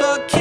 fuck